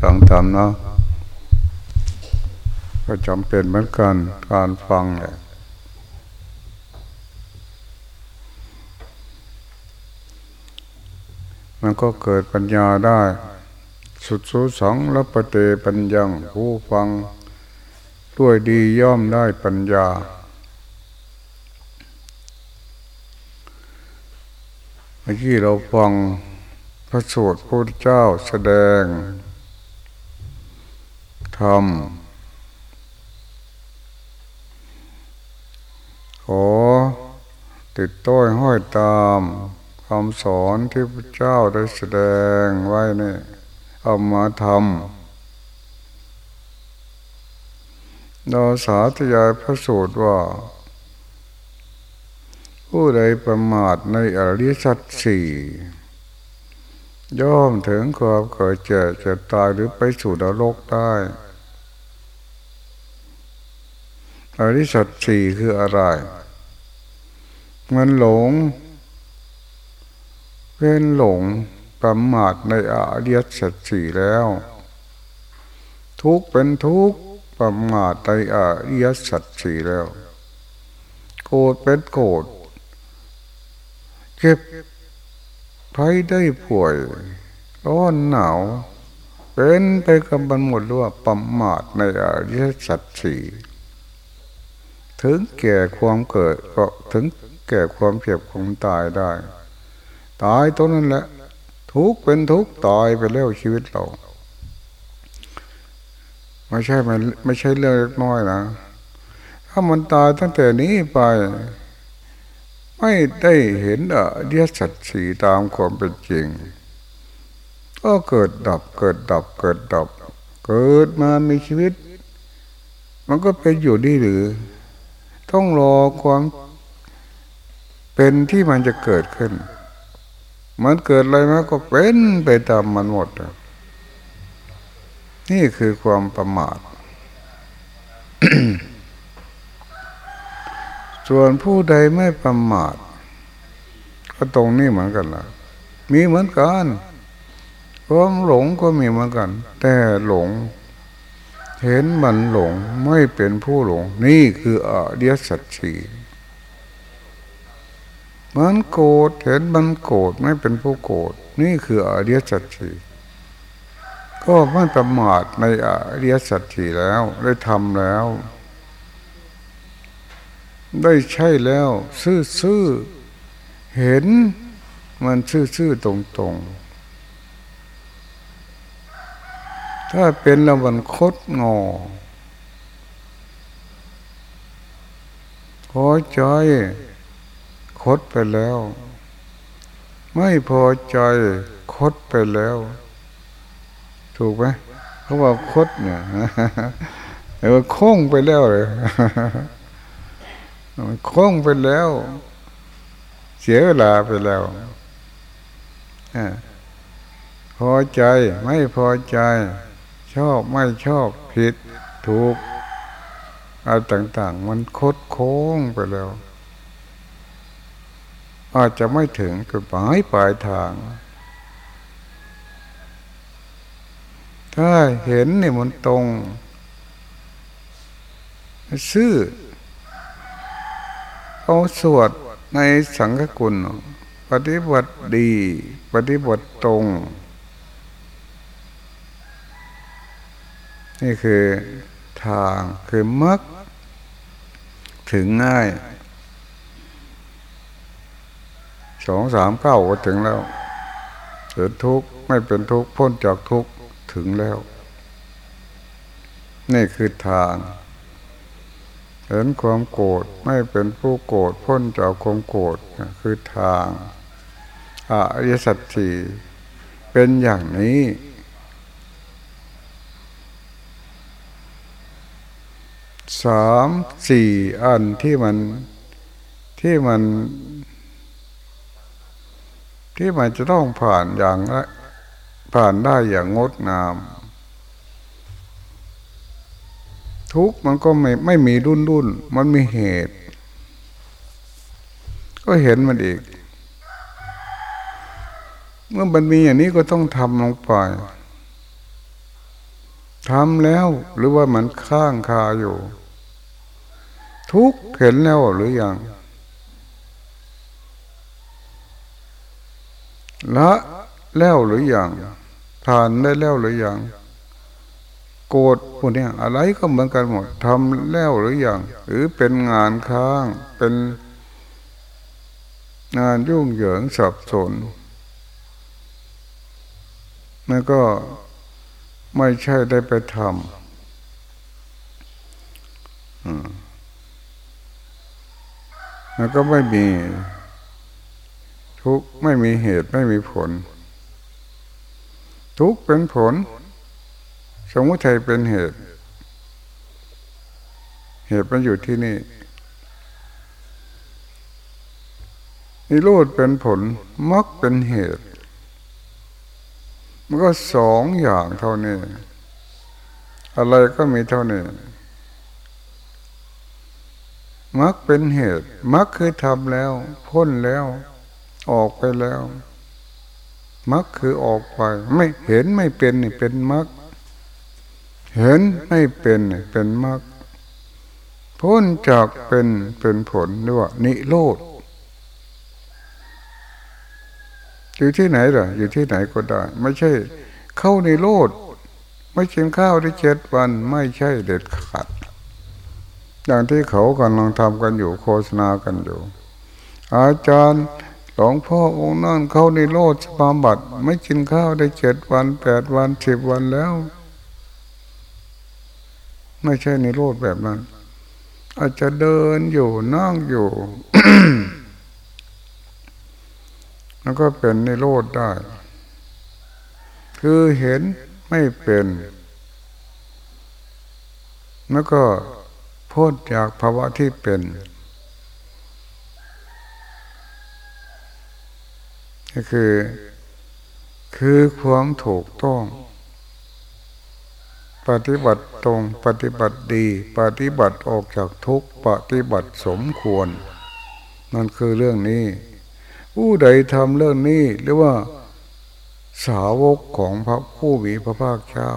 ฟังธรรมเนาะก็จำเป็นเหมือนกันการฟังเนี่ยมันก็เกิดปัญญาได้ สุดสูสังและปเตปัญญังผู้ฟังด้วยดีย่อมได้ปัญญา เมื่อกี้เราฟัง พระสูตรพระเจ้าแสดงธรรมขอติดต้อยห้อยตามคำสอนที่พระเจ้าได้แสดงไว้นี่เอามาทำเราสาธยายพระสูตรว่า ผู้ใดประมาทในอริยสัจสี่ ย่อมถึงความเกิดเจ็บเจ็บตายหรือไปสู่นรกได้อริสัจสี่คืออะไร มันหลงเป็นหลงประมาทในอริยสัจสี่แล้ว ทุกเป็นทุกประมาทในอริยสัจสี่แล้ว โกรธเป็นโกรธเก็บ ภัยได้ป่วยร้อนหนาว เป็นไปกับบันหมดว่าประมาทในอริยสัจสี่ถึงแก่ความเกิดก็ถึงแก่ความเจ็บความตายได้ ตายตัวนั้นแหละ ทุกเป็นทุกตายไปแล้วชีวิตเราไม่ใช่มันไม่ใช่เรื่องเล็กน้อยนะ ถ้ามันตายตั้งแต่นี้ไป ไม่ได้เห็นอริยสัจสีตามความเป็นจริง ก็เกิดดับเกิดดับเกิดดับ เกิดมามีชีวิต มันก็เป็นอยู่ดีหรือ ต้องรอความเป็นที่มันจะเกิดขึ้น มันเกิดอะไรมาก็เป็นไปตามมันหมด นี่คือความประมาท ส่วนผู้ใดไม่ประมาทก็ตรงนี้เหมือนกันละมีเหมือนกันความหลงก็มีเหมือนกัน แต่หลง เห็นมันหลงไม่เป็นผู้หลง นี่คืออริยสัจสี่มันโกรธเห็นมันโกรธไม่เป็นผู้โกรธนี่คืออริยสัจสี่ก็ไม่ประมาทในอริยสัจสี่แล้วได้ทำแล้ว ได้ใช่แล้ว ซื่อๆเห็นมันซื่อๆตรงๆ ถ้าเป็นล้วมันคดงอพอใจคดไปแล้ว ไม่พอใจคดไปแล้ว ถูกไหมเขาว่าคดเนี่ยแต่ว่าโค้งไปแล้วเลย โค้งไปแล้ว เสียเวลาไปแล้วพอใจไม่พอใจ ชอบไม่ชอบผิดถูกอะไรต่าง ๆ มันคดโค้งไปแล้ว อาจจะไม่ถึงจุดหมายปลายทาง ถ้าเห็นนี่มันตรงซื่อ เอาสวดในสังฆกุล ปฏิบัติดี ปฏิบัติตรง นี่คือทางคือมรรคถึงง่ายสองสามเก้าก็ถึงแล้วเกิดทุกข์ไม่เป็นทุกข์พ้นจากทุกข์ถึงแล้ว นี่คือทาง เห็นความโกรธไม่เป็นผู้โกรธพ้นจากความโกรธคือทางอริยสัจสี่เป็นอย่างนี้ สามสี่อันที่มันที่มัน ที่มันจะต้องผ่านอย่างผ่านได้อย่างงดงาม ทุกมันก็ไม่ไม่มีรุ่นรุ่น มันมีเหตุ ก็เห็นมันอีก เมื่อมันมีอย่างนี้ก็ต้องทำลงไปทำแล้วหรือว่ามันข้างคาอยู่ ทุกเห็นแล้วหรือยังละแล้วหรือยังทานได้แล้วหรือยัง โกรธพวกนี้อะไรก็เหมือนกันหมดทำแล้วหรือยังหรือเป็นงานค้างเป็นงานยุ่งเหยิงสับสนมันก็ไม่ใช่ได้ไปทำมันก็ไม่มีทุกไม่มีเหตุไม่มีผล ทุกเป็นผล สมมติไทยเป็นเหตุ เหตุมันอยู่ที่นี่นิโรธเป็นผลมักเป็นเหตุ มันก็สองอย่างเท่านี้ อะไรก็มีเท่านี้มักเป็นเหตุมักคือทำแล้ว พ้นแล้ว ออกไปแล้วมักคือออกไป ไม่เห็นไม่เป็นนี่เป็นมัก เห็นไม่เป็นเป็นมักพ้นจากเป็นเป็นผลด้วยนิโรธอยู่ที่ไหนล่ะ อยู่ที่ไหนก็ได้ ไม่ใช่ เข้าในโลด ไม่กินข้าวได้เจ็ดวัน ไม่ใช่เด็ดขาดอย่างที่เขากำลังทำกันอยู่โฆษณากันอยู่ อาจารย์หลวงพ่อองค์นั่นเข้าในโลดสปามบัตไม่กินข้าวได้เจ็ดวันแปดวันสิบวันแล้ว ไม่ใช่ในโลดแบบนั้น อาจจะเดินอยู่นั่งอยู่ แล้วก็เป็นในโลดได้ คือเห็นไม่เป็น แล้วก็พ้นจากภาวะที่เป็นก็คือ คือความถูกต้อง ปฏิบัติ ตรงปฏิบัติดี ปฏิบัติออกจากทุกปฏิบัติสมควร นั่นคือเรื่องนี้ ผู้ใดทำเรื่องนี้หรือว่าสาวกของพระผู้มีพระภาคเจ้า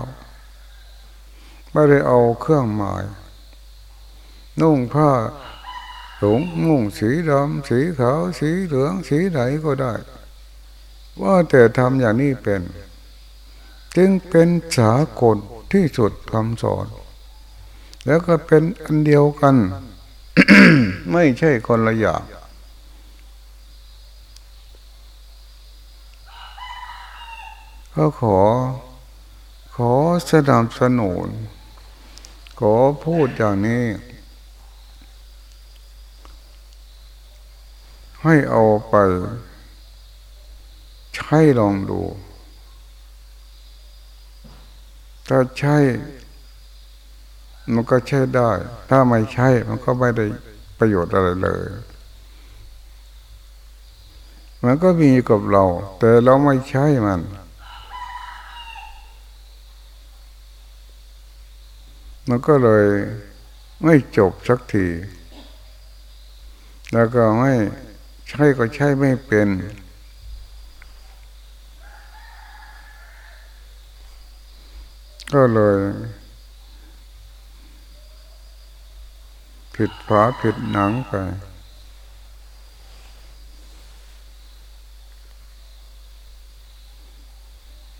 ไม่ได้เอาเครื่องหมาย นุ่งผ้าหลงนุ่งสีดำสีขาวสีเหลืองสีไหนก็ได้ ว่าแต่ทำอย่างนี้เป็น จึงเป็นสากล ที่สุดคำสอน แล้วก็เป็นอันเดียวกัน ไม่ใช่คนละอย่างก็ขอ ขอสนับสนุนขอพูดอย่างนี้ ให้เอาไป ใช้ลองดู ถ้าใช่ มันก็ใช้ได้ ถ้าไม่ใช่มันก็ไม่ได้ประโยชน์อะไรเลยมันก็มีกับเรา แต่เราไม่ใช่มัน มันก็เลยไม่จบสักที แล้วก็ไม่ใช่ก็ใช่ไม่เป็น ก็เลยผิดฝาผิดหนังไป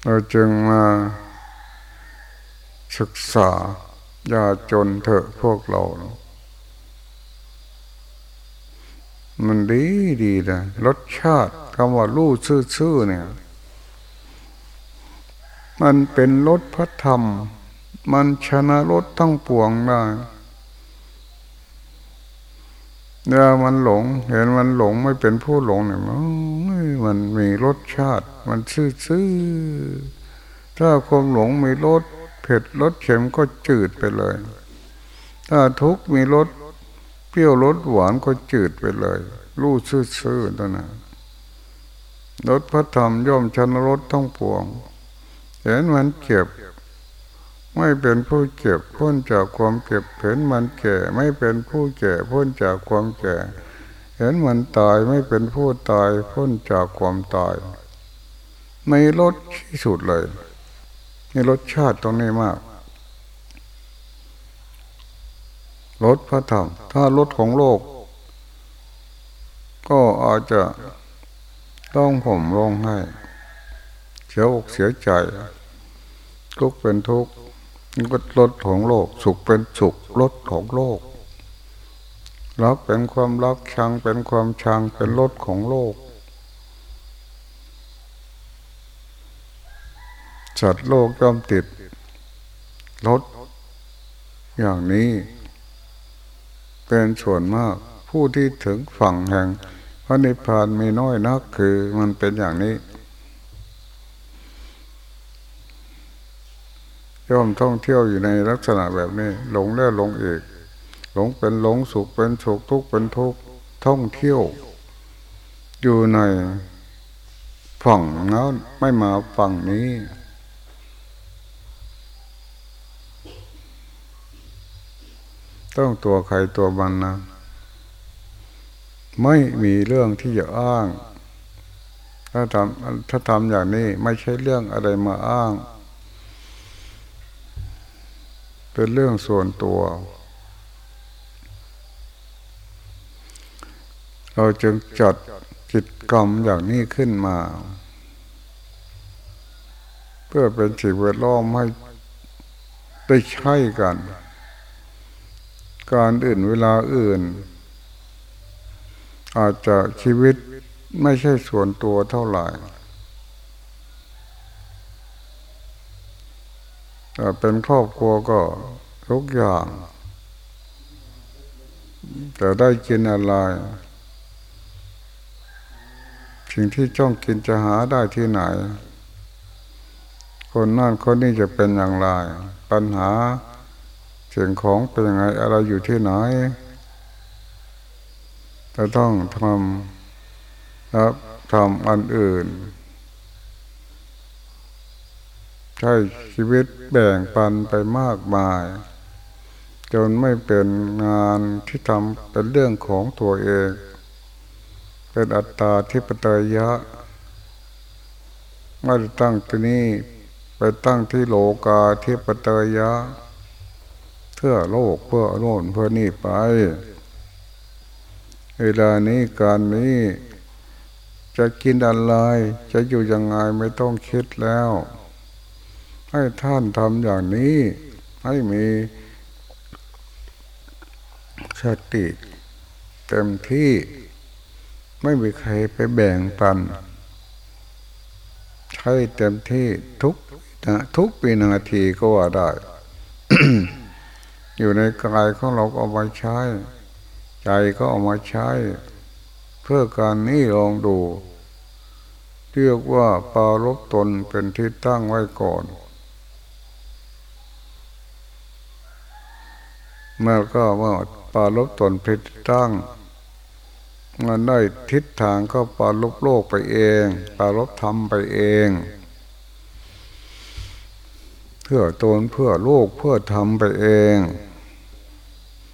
เราจึงมาศึกษา อย่าจนเถอะพวกเรา มันดีดีนะรสชาติคำว่ารู้ซื่อๆเนี่ย มันเป็นรสพระธรรม มันชนะรสทั้งปวงได้เดี๋ยมันหลง เห็นมันหลงไม่เป็นผู้หลงเนี่ยมันมีรสชาติ มันซื่อๆถ้าความหลงมีรสเผ็ดรสเค็มก็จืดไปเลย ถ้าทุกมีรสเปรี้ยวรสหวานก็จืดไปเลย รู้ซื่อๆตัวนั้นรสพระธรรมย่อมชนรสต้งปวง เห็นมันเก็บ ไม่เป็นผู้เก็บพ้นจากความเก็บเห็นมันแก่ ไม่เป็นผู้แก่พ้นจากความแก่ เห็นมันตายไม่เป็นผู้ตายพ้นจากความตาย ไม่ลดที่สุดเลยนี่รสชาติตรงนี้มากลดพระธรรม ถ้าลดของโลก ก็อาจจะต้องผมร้องไห้เสียอกเสียใจ ทุกเป็นทุกข์ก็ลดของโลก สุขเป็นสุขลดของโลกรักเป็นความรักชังเป็นความชังเป็นลดของโลกสัตว์โลกย่อมติดลดอย่างนี้ เป็นส่วนมากผู้ที่ถึงฝั่งแห่งพระนิพพานมีน้อยนักคือมันเป็นอย่างนี้ ย่อมท่องเที่ยวอยู่ในลักษณะแบบนี้ หลงแล้วหลงอีก หลงเป็นหลงสุขเป็นสุขทุกข์เป็นทุกข์ท่องเที่ยว อยู่ในฝั่งแล้วไม่มาฝั่งนี้ต้องตัวใครตัวมันนะ ไม่มีเรื่องที่จะอ้าง ถ้าทำถ้าทำอย่างนี้ไม่ใช่เรื่องอะไรมาอ้าง เป็นเรื่องส่วนตัว เราจึงจัดจิตกรรมอย่างนี้ขึ้นมา เพื่อเป็นสิ่งแวดล้อมให้ได้ใช้กัน การอื่นเวลาอื่น อาจจะชีวิตไม่ใช่ส่วนตัวเท่าไหร่แต่ เป็นครอบครัวก็ทุกอย่าง แต่ได้กินอะไร สิ่งที่จ้องกินจะหาได้ที่ไหน คนนั่นคนนี้จะเป็นอย่างไร ปัญหาเสียงของเป็นยังไงอะไรอยู่ที่ไหนจะต้องทำแล้วทำอันอื่น ใช้ชีวิตแบ่งปันไปมากมาย จนไม่เป็นงานที่ทำเป็นเรื่องของตัวเอง เป็นอัตตาที่ปตยะไม่ได้ตั้งที่นี้ไปตั้งที่โลกาที่ปตยะเพื่อโลกเพื่อโน่นเพื่อนี่ไป เวลานี้การนี้จะกินอะไร จะอยู่ยังไงไม่ต้องคิดแล้ว ให้ท่านทำอย่างนี้ ให้มีสติเต็มที่ไม่มีใครไปแบ่งปัน ใช้เต็มที่ทุกนะทุกปีนาทีก็ว่าได้ อยู่ในกายของเราก็เอามาใช้ ใจก็เอามาใช้ เพื่อการนี้ลองดูเรียกว่าปาลบตนเป็นที่ตั้งไว้ก่อน เมื่อก็ว่าปาลบตนเป็นที่ตั้งมันได้ทิศทางก็ปาลบโลกไปเอง ปาลบธรรมไปเอง เพื่อตนเพื่อโลกเพื่อทำไปเอง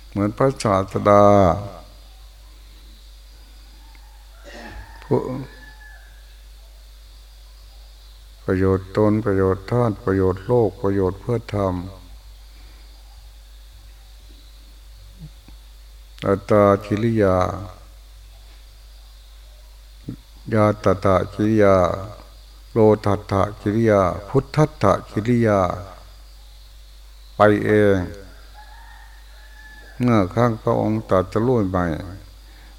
เหมือนพระศาสดาประโยชน์ตนประโยชน์ท่านประโยชน์โลกประโยชน์เพื่อทำ อัตตาชิริยายาตตะกิริยา โลทัตถะกิริยา พุทธัตถะกิริยา ไปเอง เมื่อข้างพระองค์ตัดจะรุ่นไป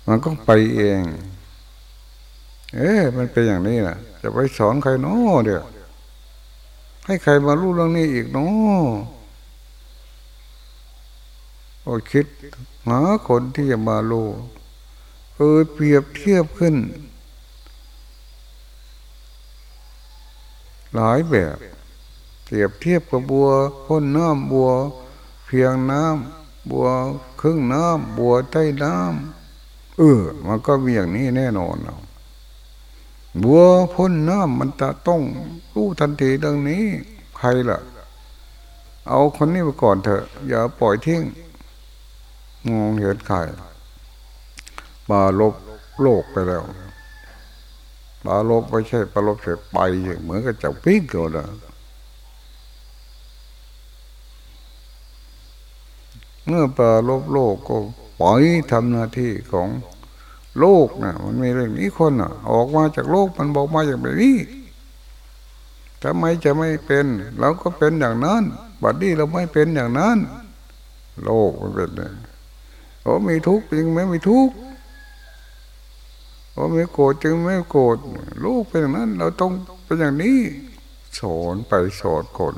มันก็ไปเอง เอ๊ะมันเป็นอย่างนี้นะจะไปสอนใครเนาะเดี๋ยวให้ใครมารู้เรื่องนี้อีกเนาะโอ้คิดหาคนที่จะมารู้เออเปรียบเทียบขึ้น หลายแบบเทียบเทียบกับบัวพ้นน้ำบัว เพียงน้ำบัวครึ่งน้ำบัวใต้น้ำเออ มันก็มีอย่างนี้แน่นอนบัวพ้นน้ำมันจะต้องรู้ทันทีเรื่องนี้ ใครล่ะ เอาคนนี้ไปก่อนเถอะ อย่าปล่อยทิ้ง มองเห็นใครบาลบโลกไปแล้วปลาลบไม่ใช่ปลาลบเสร็จไปเหมือนกับจ้าปิ้งเกิดเมื่อปลาลบโลกก็ปล่อยทำหน้าที่ของโลกนะมันมีเรื่องนี้คนอะ ออกมาจากโลกมันบอกมาอย่างแบบนี้ทำไมจะไม่เป็นเราก็เป็นอย่างนั้นบัดนี้เราไม่เป็นอย่างนั้น โลกมันเป็นเลย โอ้มีทุกข์จริงไหมมีทุกข์โอ้มีโกรธจึงไม่โกรธลูกเป็นอย่างนั้น เราต้องเป็นอย่างนี้สอนไปสอนคน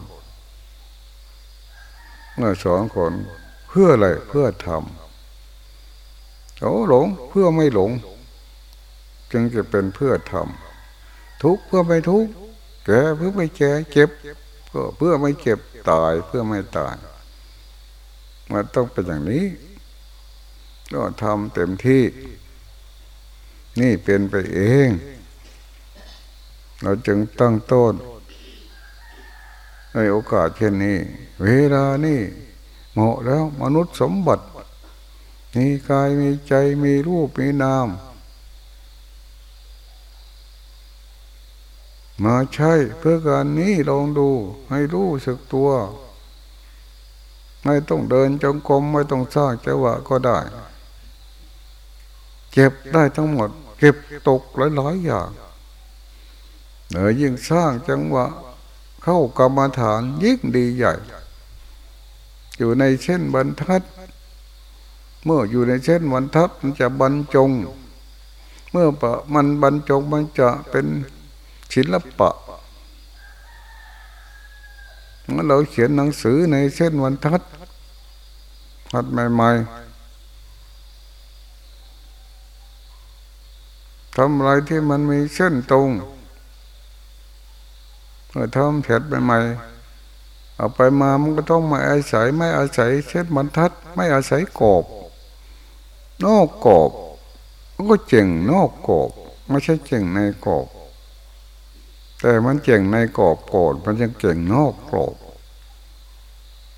เมื่อสอนคนเพื่ออะไรเพื่อทำโอ้หลงเพื่อไม่หลง จึงจะเป็นเพื่อทำทุกเพื่อไม่ทุกแก่เพื่อไม่แก่เจ็บก็เพื่อไม่เจ็บตายเพื่อไม่ตายมันต้องเป็นอย่างนี้ ก็ทำเต็มที่ นี่เป็นไปเอง เราจึงตั้งต้นในโอกาสเช่นนี้ เวลานี่เหมาะแล้วมนุษย์สมบัติ มีกายมีใจมีรูปมีนาม มาใช้เพื่อการนี้ลองดูให้รู้สึกตัว ไม่ต้องเดินจงกรมไม่ต้องสร้างจังหวะก็ได้ เก็บได้ทั้งหมด เก็บตกหลายๆอย่างเหนือยิ่งสร้างจังหวะ เข้ากรรมฐานยิ่งดีใหญ่ อยู่ในเช่นบรรทัด เมื่ออยู่ในเช่นบรรทัดมันจะบรรจง เมื่อปะมันบรรจงมันจะเป็นศิลปะเมื่อเราเขียนหนังสือในเส้นวันทัดทัดใหม่ ๆ ทำอะไรที่มันมีเส้นตรงเมื่อทำเสร็จใหม่ๆเอาไปมามันก็ต้องมาอาศัยไม่อาศัยเส้นบรรทัด ไม่อาศัยกบนอกกบมันก็เจ๋งนอกกบไม่ใช่เจ๋งในกบแต่มันเก่งในกรอบโกรธมันยังเก่งนอกกรอบ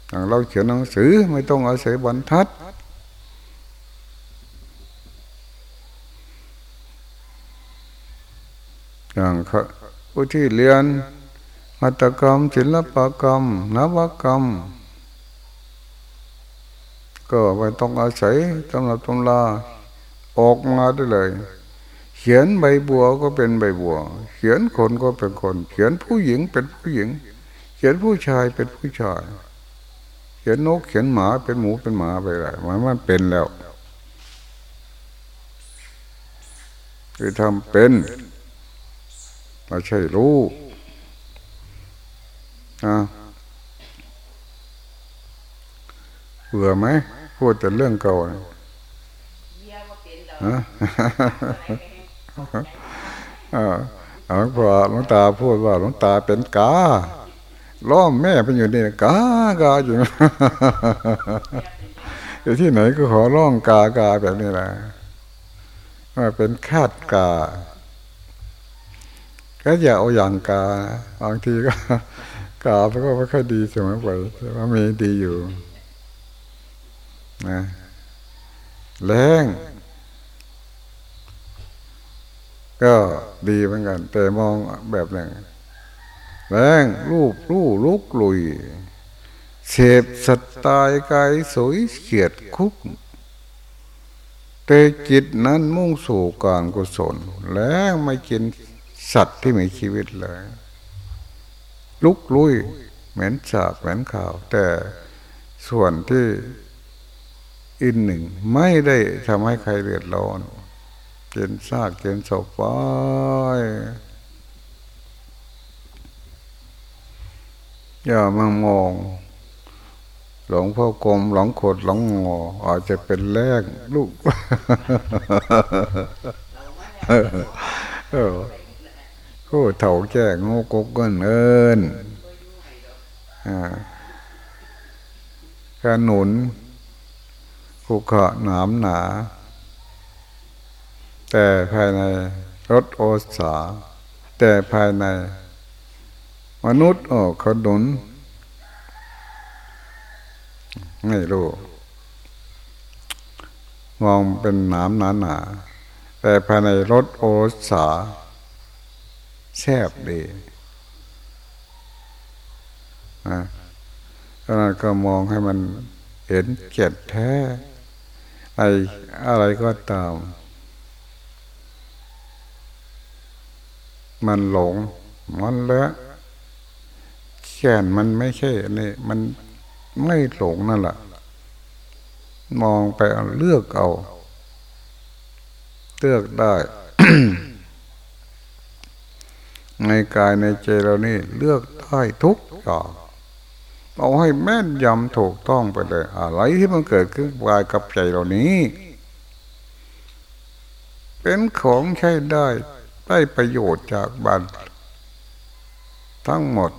อย่างเราเขียนหนังสือไม่ต้องอาศัยบรรทัด อย่างผู้ที่เรียนหัตกรรมศิลปกรรมนวกรรม ก็ไม่ต้องอาศัยตำรับตำลาออกมาได้เลย เขียนใบบัวก็เป็นใบบัว เขียนคนก็เป็นคน เขียนผู้หญิงเป็นผู้หญิง เขียนผู้ชายเป็นผู้ชาย เขียนนกเขียนหมาเป็นหมูเป็นหมาไปเลยมันมันเป็นแล้วคือทำเป็น ไม่ใช่รู้อะเบื่อไหมพูดแต่เรื่องเก่าฮะหลวงพ่อหลวงตาพูดว่าหลวงตาเป็นกาล้อมแม่เป็นอยู่นี่กากาอยู่อยู่ที่ไหนก็ขอร้องกากาแบบนี้แหละว่าเป็นคาดกา ก็อย่าเอาอย่างกาบางทีก็กามันก็ไม่ค่อยดีเสมอไปแต่ว่ามีดีอยู่นะแรงก็ดีเหมือนกัน แต่มองแบบหนึ่งแรงรูปรูลุกลุยเสพสัตตายกายสวยเขียดคุกแต่จิตนั้นมุ่งสู่การกุศล แล้วไม่กิน สัตว์ที่มีชีวิตเลย ลุกลุยเหม็นสาบเหม็นข่าว แต่ส่วนที่อินหนึ่งไม่ได้ทำให้ใครเดือดร้อนเกินซากเกินศพไปอย่ามามอง หลงพ่อกรมหลงขดหลงงอ อาจจะเป็นแรกลูก เออ ก็เถ่าแจ้งงกกเงินเอินการหนุนขุขะหนามหนา แต่ภายในรถโอสา แต่ภายใน มนุษย์ออกขนุนไม่รู้มองเป็นหนามหนาหนาแต่ภายในรถโอสา แซ่บดีนะดังนั้นก็มองให้มันเห็นเกียรติแท้ไออะไรก็ตาม มันหลง มันเลอะแขนมันไม่ใช่นี่มันไม่หลงนั่นแหละมองไปเลือกเอา เลือกได้ ในกายในใจเรานี่เลือกได้ทุกอย่างเอาให้แม่นยำถูกต้องไปเลย อะไรที่มันเกิดขึ้นกายกับใจเรานี้ เป็นของใช้ได้ได้ประโยชน์จากบันทั้งหมด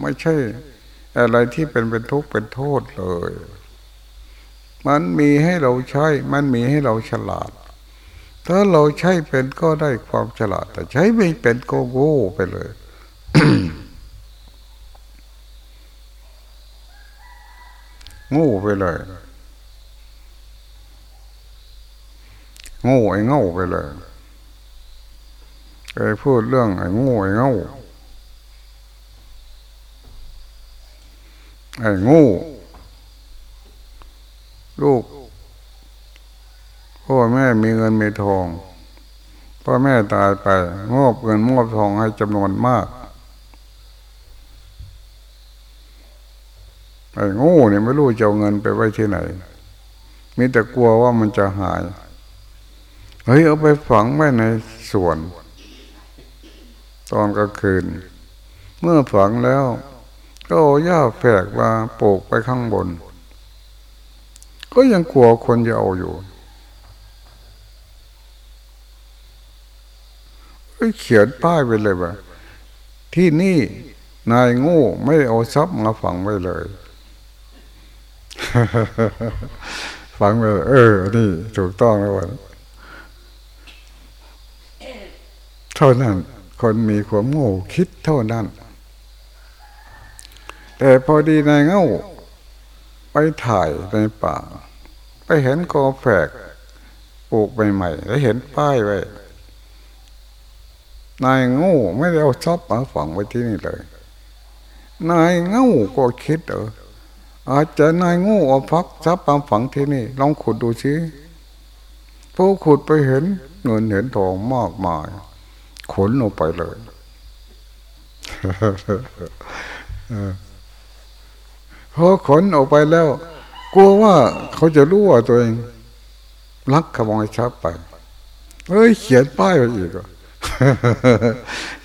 ไม่ใช่ อะไรที่เป็นเป็นทุกข์เป็นโทษเลย มันมีให้เราใช้ มันมีให้เราฉลาด ถ้าเราใช้เป็นก็ได้ความฉลาด แต่ใช้ไม่เป็นก็โง่ไปเลยงูไปเลยงูไอ้เง่าไปเลยเคยพูดเรื่องไอ้งูไอ้เง่าไอ้งูลูก พ่อแม่มีเงินมีทองพ่อแม่ตายไปมอบเงินมอบทองให้จำนวนมากไอ้งูเนี่ยไม่รู้จะเอาเงินไปไว้ที่ไหน มีแต่กลัวว่ามันจะหาย เฮ้ยเอาไปฝังไว้ในสวน ตอนกลางคืน เมื่อฝังแล้ว ก็เอาหญ้าแฝกมาปลูกไปข้างบน ก็ยังกลัวคนจะเอาอยู่ เขียนป้ายไปเลยว่าที่นี่นายงูไม่เอาทรัพย์มาฝังไว้เลยฟังไปเออ นี่ ถูกต้องแล้ววันเท่านั้น คนมีความโง่คิดเท่านั้น แต่พอดีนายเง่าไปถ่ายในป่า ไปเห็นกอแฝกปลูกใหม่ๆแล้วเห็นป้ายไว้ นายงูไม่ได้เอาชอบมาฝังไว้ที่นี่เลย นายง่าก็คิดเอออาจจะนายงูเอาพักทรัพย์ปามฝังที่นี่ ลองขุดดูสิพอขุดไปเห็นเงินเห็นทองมากมาย ขนออกไปเลยพอขนออกไปแล้ว กลัวว่าเขาจะรู้ว่าตัวเองลักขโมยทรัพย์ไปเฮ้ยเขียนป้ายไปอีก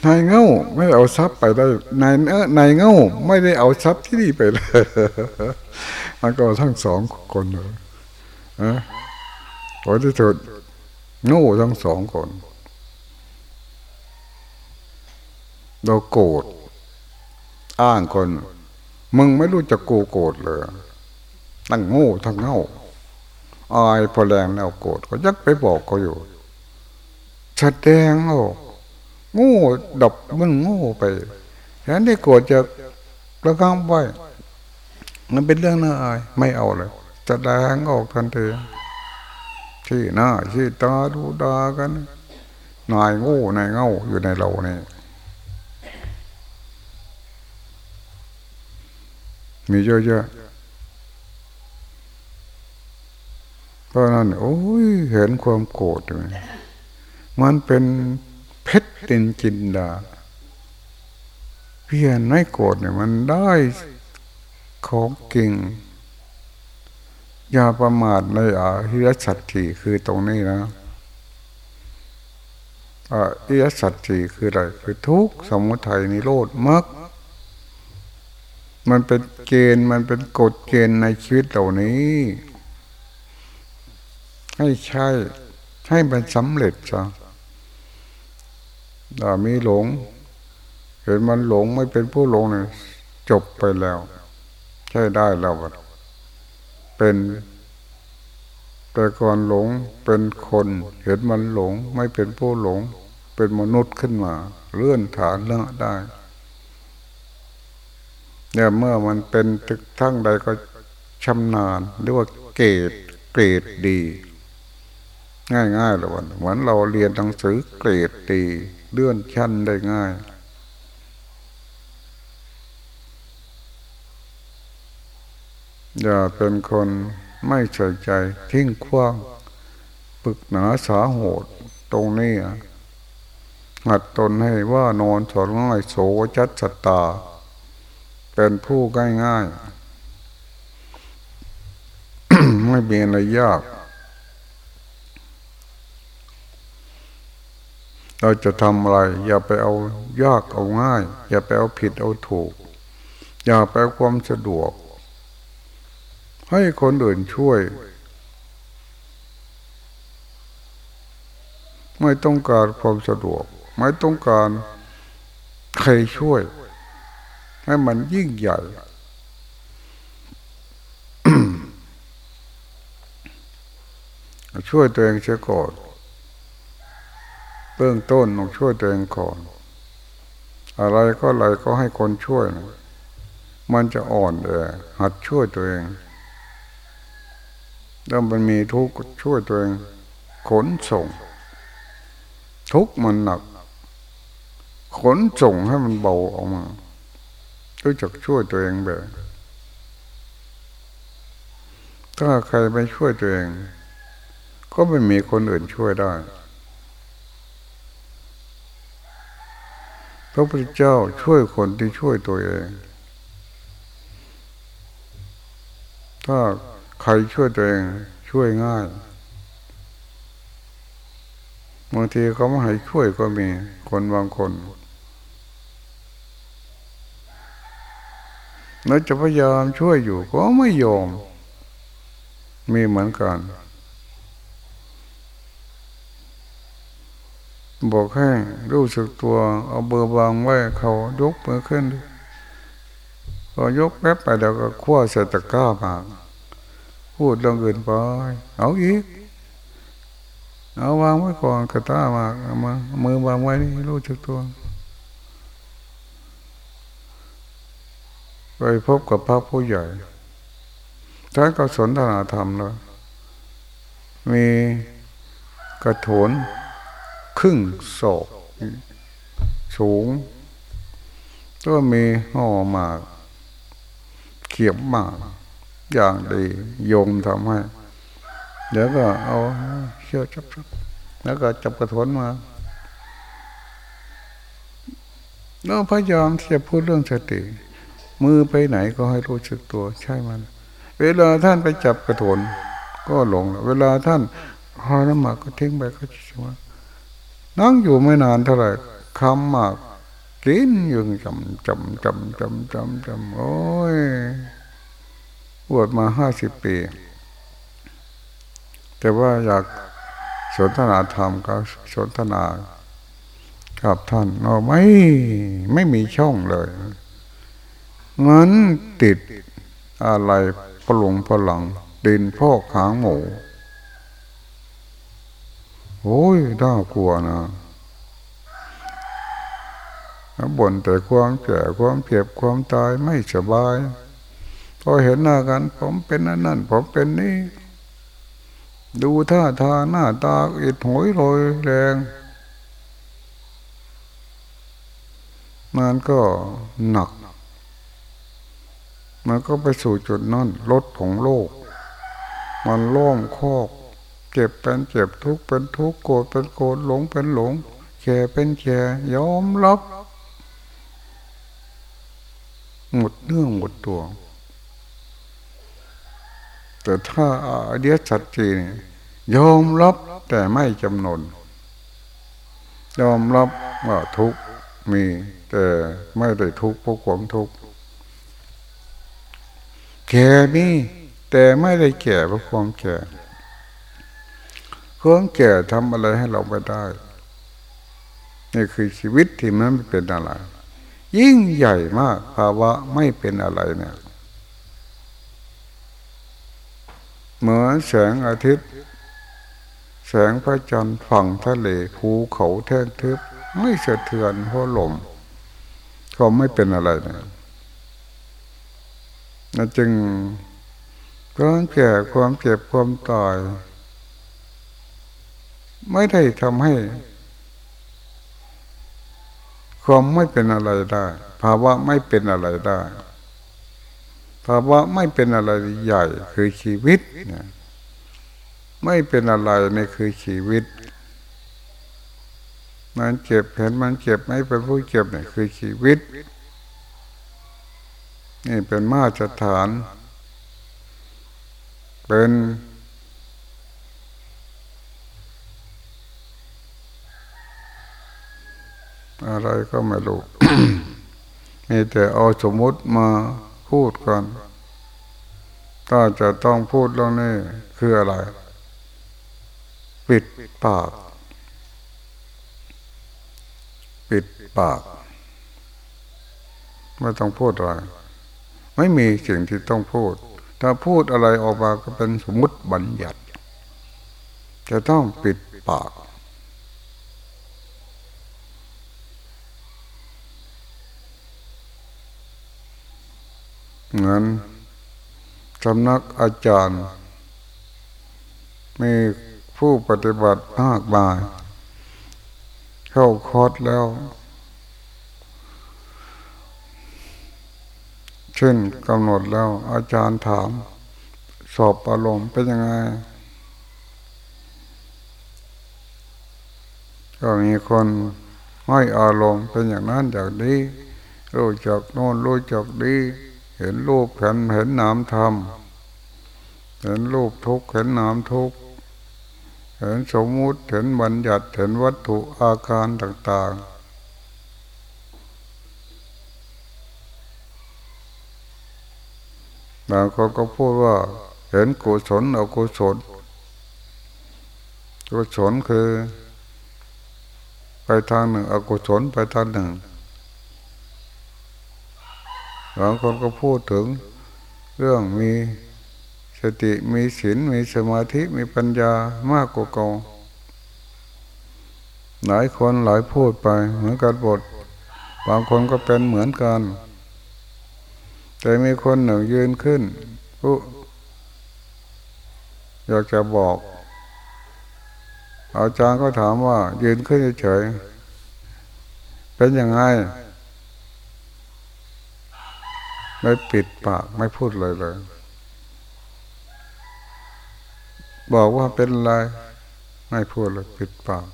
นายเง่าไม่เอาทรัพย์ไปได้นายเออนายเง่าไม่ได้เอาทรัพย์ที่นี่ไปเลยมันก็ทั้งสองคนเลยนะผลที่สุดโง่ทั้งสองคน เราโกรธอ้างคน มึงไม่รู้จะกูโกรธเลยตั้งโง่ทั้งเง่าอายพอแรงแล้วโกรธก็ยักไปบอกเขาอยู่ แสดงโอ้งูดับมันงูไปแทนที่โกรธจะระงับไว้ มันเป็นเรื่องน่าอายไม่เอาเลยแสดงออกทันทีที่หน้าที่ตาดูดากันนายงูนายเง่าอยู่ในเราเนี่ยมีเยอะๆเพราะนั้นโอ้ยเห็นความโกรธเลย มันเป็นเพชรเตินจินดาเพียนไม่โกรธเนี่ยมันได้ของกิ่งอย่าประมาทในอาหิรสัตถีคือตรงนี้นะอาหิรสัตถีคืออะไรคือทุกสมุทัยนิโรธมรรคมันเป็นเกณฑ์มันเป็นกฎเกณฑ์ในชีวิตเหล่านี้ ให้ใช่ให้มันสำเร็จจ้ะ ถ้ามีหลง เห็นมันหลงไม่เป็นผู้หลงเนี่ยจบไปแล้ว ใช่ได้แล้วเป็น แต่ก่อนหลงเป็นคน เห็นมันหลง ไม่เป็นผู้หลง เป็นมนุษย์ขึ้นมา เลื่อนฐานเลื่อนได้เนี่ยเมื่อมันเป็นตึกทั้งใดก็ชำนาญเรียกว่าเกรดเกรดดี ง่ายๆเลยวันเหมือนเราเรียนหนังสือเกรดดี เลื่อนชั้นได้ง่าย อย่าเป็นคนไม่ใส่ใจทิ้งขว้างปึกหนาสาโหดตรงนี้หัดตนให้ว่านอนสอนง่ายโสจัตสตา เป็นผู้ง่ายง่ายไม่มีอะไรยาก เราจะทำอะไร อย่าไปเอายากเอาง่าย อย่าไปเอาผิดเอาถูก อย่าไปเอาความสะดวก ให้คนอื่นช่วย ไม่ต้องการความสะดวก ไม่ต้องการใครช่วย ให้มันยิ่งใหญ่ช่วยตัวเองเสียก่อน เบื้องต้นต้องช่วยตัวเองก่อน อะไรก็อะไรก็ให้คนช่วยนะมันจะอ่อนเลยหัดช่วยตัวเองถ้ามันมีทุกข์ช่วยตัวเอง ขนส่ง ทุกข์มันหนัก ขนส่งให้มันเบาออกมารู้จักช่วยตัวเองแบบถ้าใครไม่ช่วยตัวเอง ก็ไม่มีคนอื่นช่วยได้ พระพุทธเจ้าช่วยคนที่ช่วยตัวเอง ถ้าใครช่วยตัวเองช่วยง่ายบางทีเขาไม่ให้ช่วยก็มีคนบางคนแล้วจะพยายามช่วยอยู่ก็ไม่ยอมมีเหมือนกัน บอกให้รู้สึกตัว เอาเบอร์วางไว้เขายกมือขึ้นพอยกแป๊บไปเดี๋ยวก็คว้าเสตะก้ามาพูดเรื่องอื่นไปเอาอีก เอาวางไว้ก่อนกระต้ามาเอามา มือวางไว้นี่รู้สึกตัวไปพบกับพระผู้ใหญ่ท่านก็สนทนาธรรมแล้วมีกระโถน ครึ่งศอกสูง ก็มีห่อมากเขียบมาก อย่างดีโยมทำให้เดี๋ยวก็เอาเชือกจับแล้วก็จับกระทนมาเราพยายามที่จะพูดเรื่องสติ มือไปไหนก็ให้รู้สึกตัว ใช่มัน เวลาท่านไปจับกระถนก็หลง เวลาท่านหอน้ำหมากก็ทิ้งไปก็ชิว่า นั่งอยู่ไม่นานเท่าไหร่คำมากกินยู่จำจำจำจำจำจำโอ้ยบวชมาห้าสิบปี แต่ว่าอยากสนทนาธรรมก็สนทนากับท่านเราไม่ไม่มีช่องเลย มันติดอะไรพลุงพลังดินพอกหางหมู โอ้ยน่ากลัวนะบ่นแต่ความแก่ความเจ็บความตายไม่สบาย พอเห็นหน้ากัน ผมเป็นนั่นนั่นผมเป็นนี่ ดูท่าทางหน้าตาอิดหอยโรยแรงมันก็หนัก มันก็ไปสู่จุดนั้นลดของโลก มันล้อมคอก เจ็บเป็นเจ็บทุกข์เป็นทุกข์โกรธเป็นโกรธหลงเป็นหลงแก่เป็นแก่ยอมรับหมดเรื่อหมดตัว แต่ถ้าเดียสัจจีนยอมรับแต่ไม่จำนน ยอมรับว่าทุกมีแต่ไม่ได้ทุกเพราะความทุกแก่มีแต่ไม่ได้แก่เพราะความแก่ ความแก่ทำอะไรให้เราไม่ได้ นี่คือชีวิตที่มันไม่เป็นอะไร ยิ่งใหญ่มากภาวะไม่เป็นอะไรเนี่ย เหมือนแสงอาทิตย์ แสงพระจันทร์ฝั่งทะเลภูเขาแท่งทึบไม่สะเทือนเพราะลมก็ไม่เป็นอะไรเนี่ยนั่นจึงความแก่ความเจ็บความตาย ไม่ได้ทำให้ความไม่เป็นอะไรได้ภาวะไม่เป็นอะไรได้ภาวะไม่เป็นอะไรใหญ่คือชีวิตเนี่ยไม่เป็นอะไรนี่คือชีวิต มันเจ็บเห็นมันเจ็บไม่เป็นผู้เจ็บเนี่ยคือชีวิต นี่เป็นมาตรฐาน เป็น อะไรก็ไม่รู้มีแต่เอาสมมติมาพูดกัน ถ้าจะต้องพูดเรื่องนี้คืออะไร ปิดปาก ปิดปาก ไม่ต้องพูดอะไร ไม่มีสิ่งที่ต้องพูด ถ้าพูดอะไรออกมาก็เป็นสมมติบัญญัติ จะต้องปิดปาก เหมือนสำนักอาจารย์ มีผู้ปฏิบัติมากมาย เข้าคอร์สแล้ว เช่นกำหนดแล้ว อาจารย์ถาม สอบอารมณ์เป็นยังไง ก็มีคนให้อารมณ์เป็นอย่างนั้นอย่างนี้รู้จักโน่นรู้จักนี้ เห็นรูปเห็นเห็นนามธรรม เห็นรูปทุกเห็นนามทุกเห็นสมมุติเห็นบัญญัติเห็นวัตถุอาการต่างๆบางคนก็พูดว่า เห็นกุศลอกุศลกุศลคือ ไปทางหนึ่ง อกุศลไปทางหนึ่ง บางคนก็พูดถึงเรื่องมีสติมีศีลมีสมาธิมีปัญญามากกว่าเก่าหลายคนหลายพูดไปเหมือนกันบทบางคนก็เป็นเหมือนกัน แต่มีคนหนึ่งยืนขึ้นผู้อยากจะบอก อาจารย์ก็ถามว่า ยืนขึ้นเฉยเป็นยังไง ไม่ปิดปากไม่พูดเลยเลย บอกว่าเป็นอะไร ไม่พูดเลยปิดปาก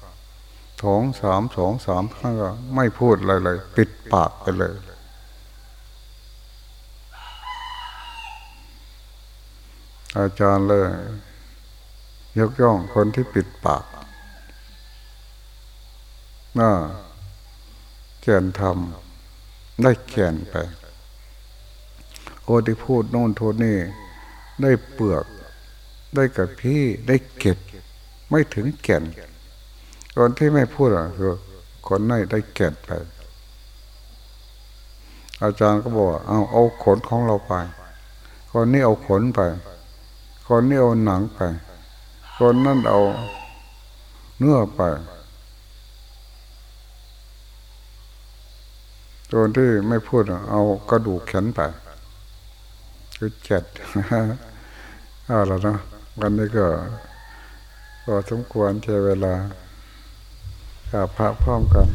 สองสามสองสามครั้งก็ไม่พูดอะไรเลย ปิดปากไปเลย อาจารย์เลย ยกย่องคนที่ปิดปากน่าเกียนทำได้เกียนไป โอ้ที่พูดโน่นโทษนี่ ได้เปลือก ได้กับพี่ได้เก็บ ไม่ถึงแก่นคนที่ไม่พูดอะคือคนไหนได้แก่นไป อาจารย์ก็บอกเอาเอาขนของเราไป คนนี้เอาขนไป คนนี้เอาหนังไป คนนั่นเอาเนื้อไปตัวที่ไม่พูดเอากระดูกแขนไป คือเจ็ดเอาละเนาะวันนี้ก็พอสมควรใช้เวลากับพระพร้อมกัน